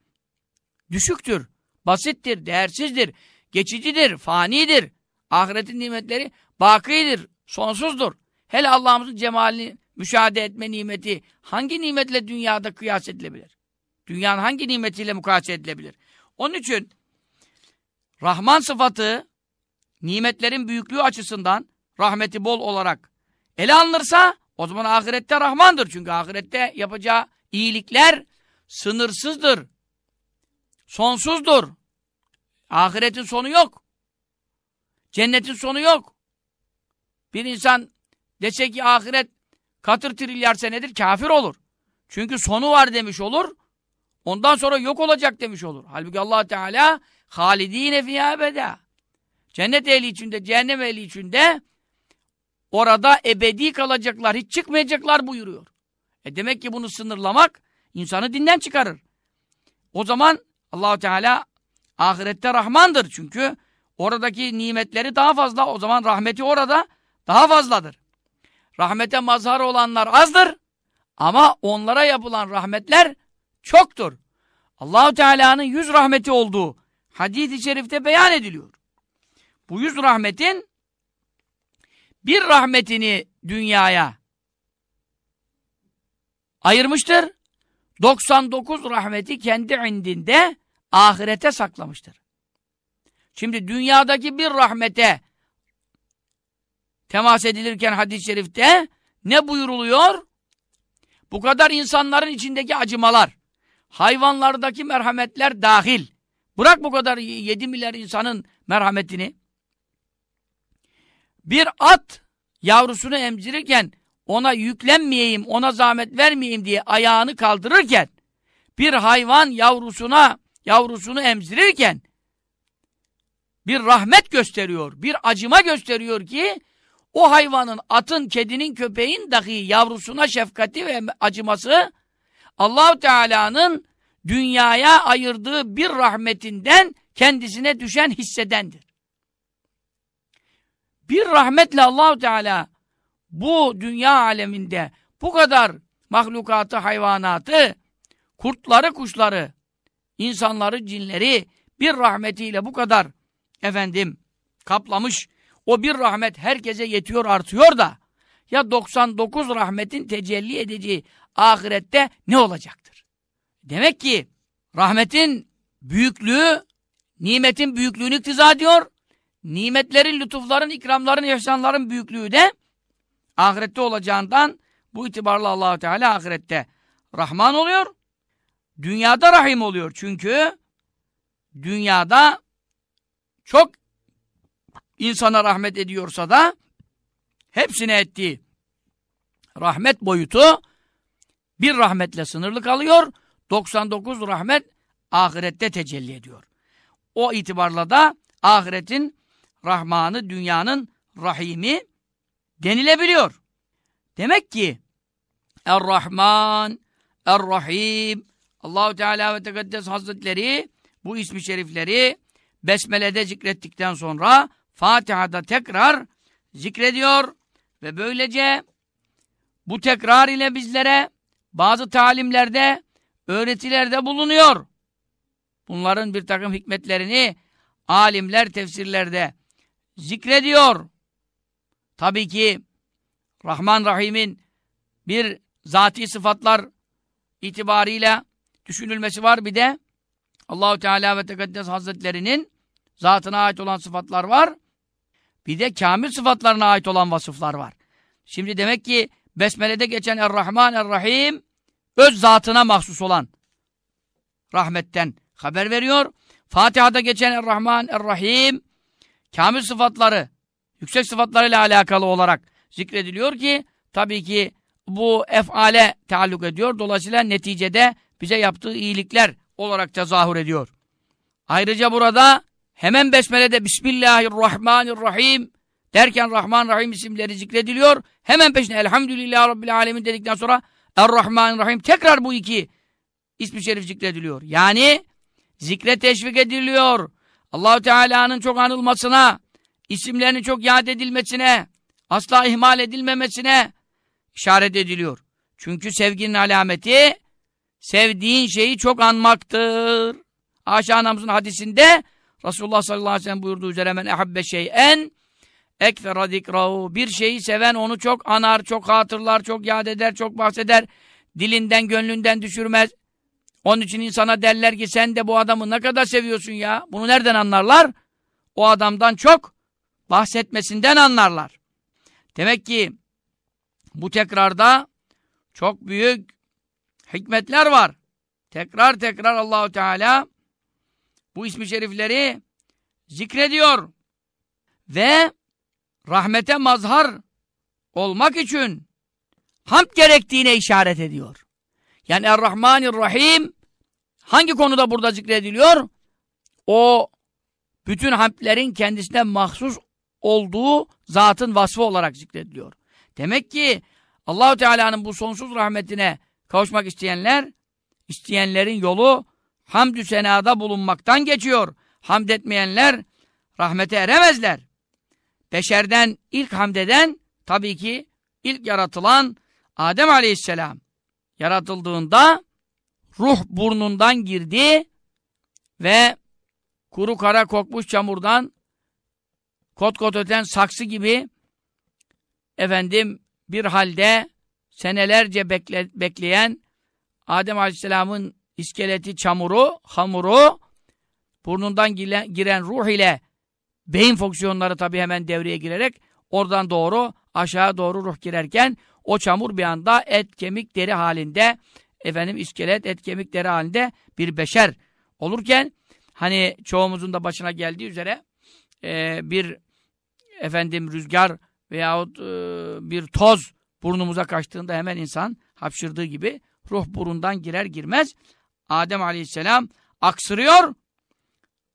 düşüktür, basittir, değersizdir, geçicidir, fanidir. Ahiretin nimetleri bakidir, sonsuzdur. Hele Allah'ımızın cemalini müşahede etme nimeti hangi nimetle dünyada kıyas edilebilir? Dünyanın hangi nimetiyle mukayese edilebilir? Onun için Rahman sıfatı nimetlerin büyüklüğü açısından rahmeti bol olarak ele alınırsa o zaman ahirette Rahmandır. Çünkü ahirette yapacağı iyilikler sınırsızdır. Sonsuzdur. Ahiretin sonu yok. Cennetin sonu yok. Bir insan dese ki ahiret katır trilyar senedir kafir olur. Çünkü sonu var demiş olur. Ondan sonra yok olacak demiş olur. Halbuki allah Teala halidine fiyâ ebedâ. Cennet ehli içinde, cehennem ehli içinde orada ebedi kalacaklar, hiç çıkmayacaklar buyuruyor. E demek ki bunu sınırlamak insanı dinden çıkarır. O zaman allah Teala ahirette Rahmandır çünkü oradaki nimetleri daha fazla, o zaman rahmeti orada daha fazladır. Rahmete mazhar olanlar azdır ama onlara yapılan rahmetler çoktur. Allahu Teala'nın yüz rahmeti olduğu hadis-i şerifte beyan ediliyor. Bu yüz rahmetin bir rahmetini dünyaya ayırmıştır. 99 rahmeti kendi indinde ahirete saklamıştır. Şimdi dünyadaki bir rahmete temas edilirken hadis-i şerifte ne buyuruluyor? Bu kadar insanların içindeki acımalar, hayvanlardaki merhametler dahil. Bırak bu kadar 7 milyar insanın merhametini. Bir at yavrusunu emzirirken ona yüklenmeyeyim, ona zahmet vermeyeyim diye ayağını kaldırırken bir hayvan yavrusuna yavrusunu emzirirken bir rahmet gösteriyor, bir acıma gösteriyor ki o hayvanın, atın, kedinin, köpeğin dahi yavrusuna şefkati ve acıması Allahu Teala'nın dünyaya ayırdığı bir rahmetinden kendisine düşen hissedendir. Bir rahmetle Allahu Teala bu dünya aleminde bu kadar mahlukatı, hayvanatı, kurtları, kuşları, insanları, cinleri bir rahmetiyle bu kadar efendim kaplamış. O bir rahmet herkese yetiyor, artıyor da ya 99 rahmetin tecelli edeceği ahirette ne olacaktır? Demek ki rahmetin büyüklüğü nimetin büyüklüğünü iktiza ediyor. Nimetlerin, lütufların, ikramların, ihsanların büyüklüğü de ahirette olacağından bu itibarla allah Teala ahirette Rahman oluyor. Dünyada Rahim oluyor. Çünkü dünyada çok insana rahmet ediyorsa da hepsine ettiği rahmet boyutu bir rahmetle sınırlı kalıyor. 99 rahmet ahirette tecelli ediyor. O itibarla da ahiretin Rahmanı, dünyanın Rahimi denilebiliyor. Demek ki Er-Rahman, Er-Rahim Allahu Teala ve Tekaddes Hazretleri bu ismi şerifleri Besmele'de zikrettikten sonra Fatiha'da tekrar zikrediyor ve böylece bu tekrar ile bizlere bazı talimlerde, öğretilerde bulunuyor. Bunların bir takım hikmetlerini alimler tefsirlerde zikrediyor. Tabii ki Rahman Rahim'in bir zati sıfatlar itibariyle düşünülmesi var. Bir de Allahu Teala ve Tekaddes Hazretlerinin zatına ait olan sıfatlar var. Bir de kamil sıfatlarına ait olan vasıflar var. Şimdi demek ki Besmele'de geçen Er-Rahman Er-Rahim öz zatına mahsus olan rahmetten haber veriyor. Fatiha'da geçen Er-Rahman Er-Rahim kamil sıfatları, yüksek sıfatlarıyla alakalı olarak zikrediliyor ki tabii ki bu efale taalluk ediyor. Dolayısıyla neticede bize yaptığı iyilikler olarak tezahür ediyor. Ayrıca burada hemen Besmele'de Bismillahirrahmanirrahim derken Rahman Rahim isimleri zikrediliyor. Hemen peşine Elhamdülillah Rabbil Alemin dedikten sonra Er-Rahmanirrahim tekrar bu iki ismi şerif zikrediliyor. Yani zikre teşvik ediliyor. Allahu Teala'nın çok anılmasına, isimlerinin çok yad edilmesine, asla ihmal edilmemesine işaret ediliyor. Çünkü sevginin alameti sevdiğin şeyi çok anmaktır. Ayşe anamızın hadisinde Resulullah sallallahu aleyhi ve sellem buyurduğu üzere men ehabbe şeyen ekfera zikrahu bir şeyi seven onu çok anar, çok hatırlar, çok yad eder, çok bahseder. Dilinden, gönlünden düşürmez. Onun için insana derler ki sen de bu adamı ne kadar seviyorsun ya? Bunu nereden anlarlar? O adamdan çok bahsetmesinden anlarlar. Demek ki bu tekrarda çok büyük hikmetler var. Tekrar tekrar Allahu Teala bu ismi şerifleri zikrediyor. Ve rahmete mazhar olmak için hamd gerektiğine işaret ediyor. Yani Er-Rahmanir-Rahim hangi konuda burada zikrediliyor? O bütün hamdlerin kendisine mahsus olduğu zatın vasfı olarak zikrediliyor. Demek ki Allahu Teala'nın bu sonsuz rahmetine kavuşmak isteyenler, isteyenlerin yolu hamdü senada bulunmaktan geçiyor. Hamd etmeyenler rahmete eremezler. Beşerden ilk hamdeden tabii ki ilk yaratılan Adem Aleyhisselam yaratıldığında ruh burnundan girdi ve kuru kara kokmuş çamurdan kot kot öten saksı gibi efendim bir halde senelerce bekle, bekleyen Adem Aleyhisselam'ın iskeleti çamuru, hamuru burnundan giren, giren ruh ile beyin fonksiyonları tabii hemen devreye girerek oradan doğru aşağı doğru ruh girerken o çamur bir anda et, kemik, deri halinde efendim iskelet, et, kemik, deri halinde bir beşer olurken hani çoğumuzun da başına geldiği üzere e, bir efendim rüzgar veyahut e, bir toz burnumuza kaçtığında hemen insan hapşırdığı gibi ruh burundan girer girmez Adem aleyhisselam aksırıyor.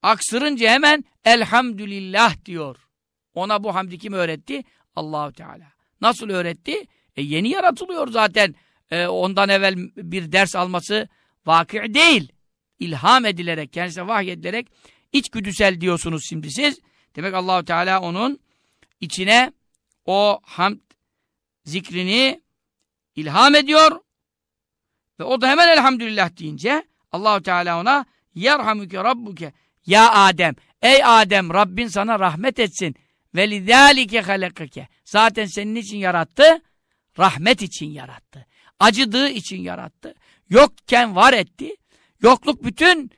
Aksırınca hemen elhamdülillah diyor. Ona bu hamdi kim öğretti? Allahu Teala. Nasıl öğretti? E yeni yaratılıyor zaten. E, ondan evvel bir ders alması vakı değil. İlham edilerek, kendisine vahyedilerek içgüdüsel diyorsunuz şimdi siz. Demek Allahu Teala onun içine o hamd zikrini ilham ediyor ve o da hemen elhamdülillah deyince Allahu Teala ona yerhamüke rabbuke. Ya Adem ey Adem Rabbin sana rahmet etsin. Ve lidâlike halakake. Zaten senin için yarattı rahmet için yarattı. Acıdığı için yarattı. Yokken var etti. Yokluk bütün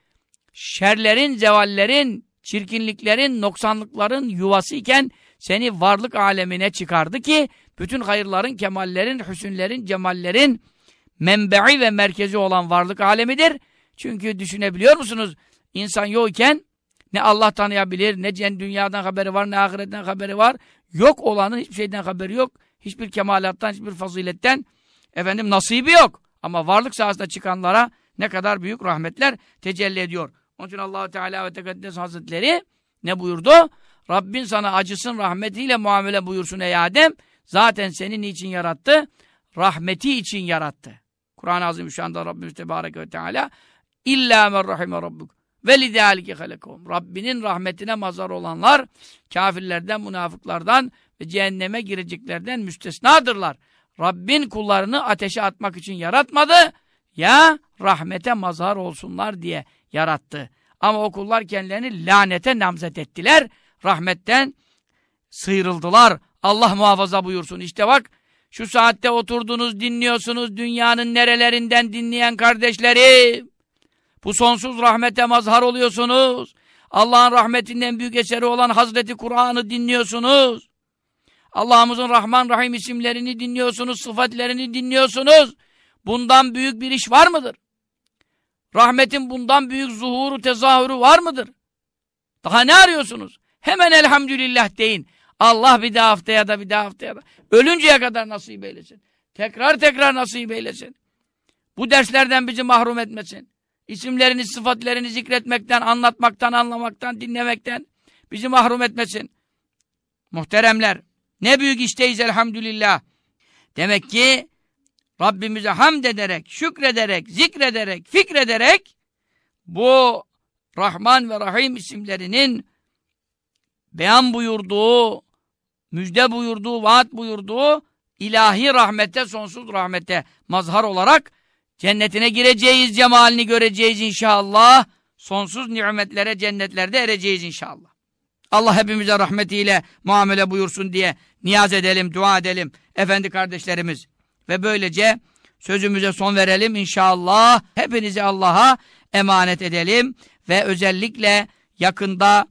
şerlerin zevallerin çirkinliklerin noksanlıkların yuvası iken seni varlık alemine çıkardı ki bütün hayırların, kemallerin, hüsünlerin, cemallerin menbe'i ve merkezi olan varlık alemidir. Çünkü düşünebiliyor musunuz? İnsan yokken ne Allah tanıyabilir, ne dünyadan haberi var, ne ahiretten haberi var. Yok olanın hiçbir şeyden haberi yok. Hiçbir kemalattan, hiçbir faziletten efendim nasibi yok. Ama varlık sahasında çıkanlara ne kadar büyük rahmetler tecelli ediyor. Onun için allah Teala ve Tekaddes Hazretleri ne buyurdu? Rabbin sana acısın rahmetiyle muamele buyursun ey Adem. Zaten seni niçin yarattı? Rahmeti için yarattı. Kur'an-ı Azimüşşan'da Rabbimiz Tebarek ve Teala İllâ men rahime rabbuk ve lidâlike halekum. Rabbinin rahmetine mazar olanlar kafirlerden, münafıklardan ve cehenneme gireceklerden müstesnadırlar. Rabbin kullarını ateşe atmak için yaratmadı. Ya rahmete mazhar olsunlar diye yarattı. Ama o kullar kendilerini lanete namzet ettiler. Rahmetten sıyrıldılar. Allah muhafaza buyursun. İşte bak şu saatte oturdunuz dinliyorsunuz dünyanın nerelerinden dinleyen kardeşlerim. Bu sonsuz rahmete mazhar oluyorsunuz. Allah'ın rahmetinden büyük eseri olan Hazreti Kur'an'ı dinliyorsunuz. Allah'ımızın Rahman Rahim isimlerini dinliyorsunuz, sıfatlerini dinliyorsunuz. Bundan büyük bir iş var mıdır? Rahmetin bundan büyük zuhuru, tezahürü var mıdır? Daha ne arıyorsunuz? Hemen elhamdülillah deyin. Allah bir daha haftaya da bir daha haftaya da. Ölünceye kadar nasip eylesin. Tekrar tekrar nasip eylesin. Bu derslerden bizi mahrum etmesin. İsimlerini, sıfatlerini zikretmekten, anlatmaktan, anlamaktan, dinlemekten bizi mahrum etmesin. Muhteremler, ne büyük işteyiz elhamdülillah. Demek ki Rabbimize hamd ederek, şükrederek, zikrederek, fikrederek bu Rahman ve Rahim isimlerinin beyan buyurduğu, müjde buyurduğu, vaat buyurduğu ilahi rahmete, sonsuz rahmete mazhar olarak cennetine gireceğiz, cemalini göreceğiz inşallah. Sonsuz nimetlere, cennetlerde ereceğiz inşallah. Allah hepimize rahmetiyle muamele buyursun diye niyaz edelim, dua edelim efendi kardeşlerimiz. Ve böylece sözümüze son verelim inşallah. Hepinizi Allah'a emanet edelim ve özellikle yakında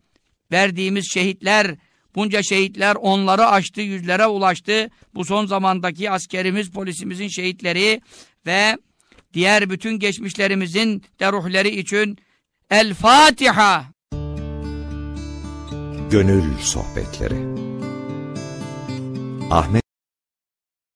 verdiğimiz şehitler, bunca şehitler onları aştı, yüzlere ulaştı. Bu son zamandaki askerimiz, polisimizin şehitleri ve diğer bütün geçmişlerimizin de ruhları için El Fatiha. Gönül Sohbetleri Ahmet